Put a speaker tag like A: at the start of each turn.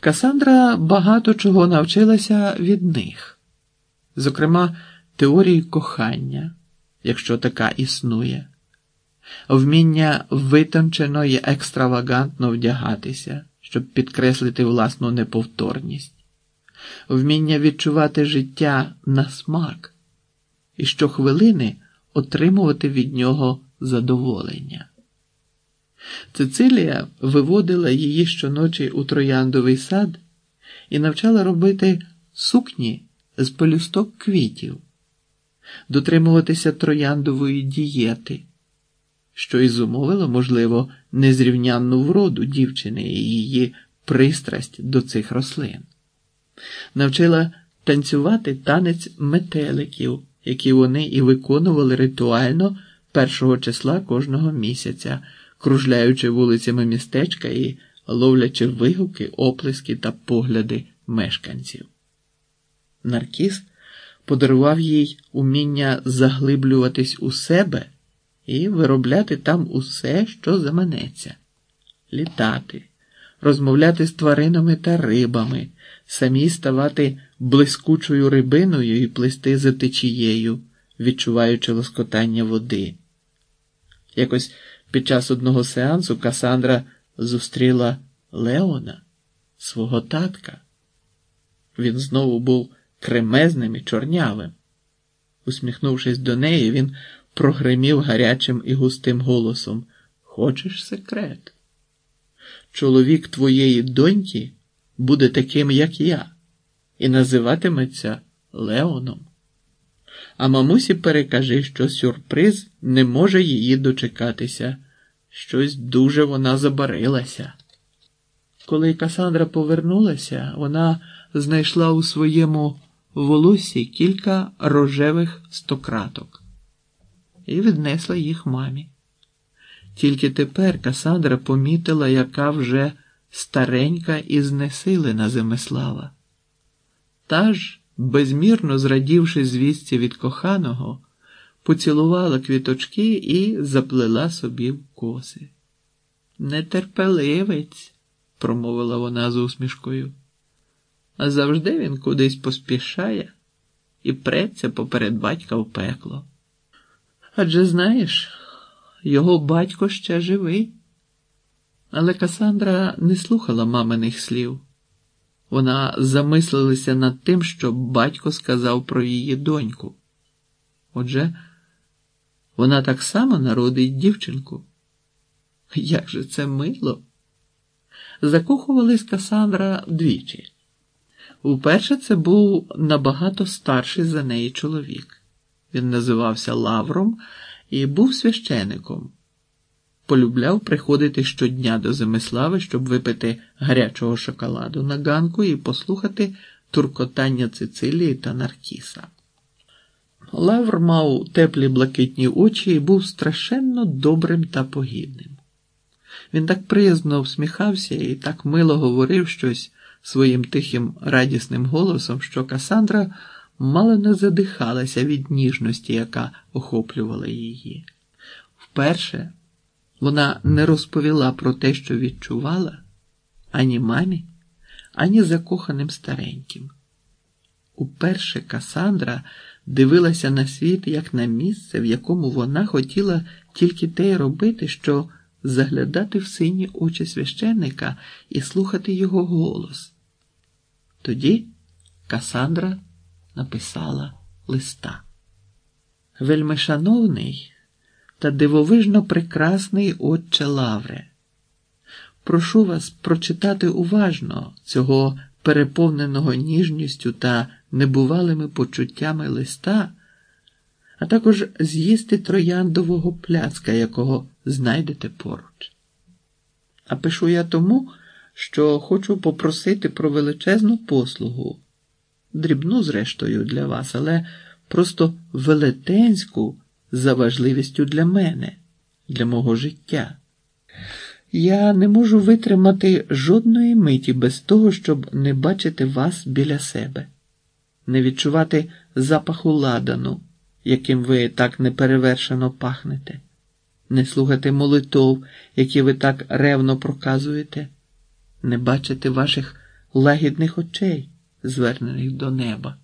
A: Касандра багато чого навчилася від них, зокрема, теорії кохання, якщо така існує, вміння витончено і екстравагантно вдягатися, щоб підкреслити власну неповторність, вміння відчувати життя на смак. І щохвилини отримувати від нього задоволення. Цицилія виводила її щоночі у трояндовий сад і навчала робити сукні з пелюсток квітів, дотримуватися трояндової дієти, що і зумовило, можливо, незрівнянну вроду дівчини і її пристрасть до цих рослин, навчила танцювати танець метеликів, які вони і виконували ритуально першого числа кожного місяця кружляючи вулицями містечка і ловлячи вигуки, оплески та погляди мешканців. Наркіс подарував їй уміння заглиблюватись у себе і виробляти там усе, що заманеться, літати, розмовляти з тваринами та рибами, самі ставати блискучою рибиною і плисти за течією, відчуваючи лоскотання води. Якось під час одного сеансу Касандра зустріла Леона, свого татка. Він знову був кремезним і чорнявим. Усміхнувшись до неї, він прогримів гарячим і густим голосом Хочеш секрет? Чоловік твоєї доньки буде таким, як я, і називатиметься Леоном. А мамусі перекажи, що сюрприз не може її дочекатися. Щось дуже вона забарилася. Коли Касандра повернулася, вона знайшла у своєму волосі кілька рожевих стократок і віднесла їх мамі. Тільки тепер Касандра помітила, яка вже старенька і знесилена Земислава. Та ж безмірно зрадівши звістці від коханого, поцілувала квіточки і заплела собі в коси. Нетерпеливець, промовила вона з усмішкою, а завжди він кудись поспішає і преться поперед батька в пекло. Адже знаєш, його батько ще живий. Але Касандра не слухала маминих слів. Вона замислилася над тим, що батько сказав про її доньку. Отже, вона так само народить дівчинку. Як же це мило? Закохувались Касандра двічі. Уперше це був набагато старший за неї чоловік. Він називався Лавром і був священиком полюбляв приходити щодня до Земислави, щоб випити гарячого шоколаду на ганку і послухати туркотання Цицилії та Наркіса. Лавр мав теплі блакитні очі і був страшенно добрим та погідним. Він так приязно всміхався і так мило говорив щось своїм тихим радісним голосом, що Касандра мало не задихалася від ніжності, яка охоплювала її. Вперше вона не розповіла про те, що відчувала ані мамі, ані закоханим стареньким. Уперше Касандра дивилася на світ як на місце, в якому вона хотіла тільки те й робити, що заглядати в сині очі священника і слухати його голос. Тоді Касандра написала листа. Вельми шановний та дивовижно прекрасний отче Лавре. Прошу вас прочитати уважно цього переповненого ніжністю та небувалими почуттями листа, а також з'їсти трояндового пляцка, якого знайдете поруч. А пишу я тому, що хочу попросити про величезну послугу, дрібну, зрештою, для вас, але просто велетенську за важливістю для мене, для мого життя. Я не можу витримати жодної миті без того, щоб не бачити вас біля себе, не відчувати запаху ладану, яким ви так неперевершено пахнете, не слухати молитов, які ви так ревно проказуєте, не бачити ваших лагідних очей, звернених до неба.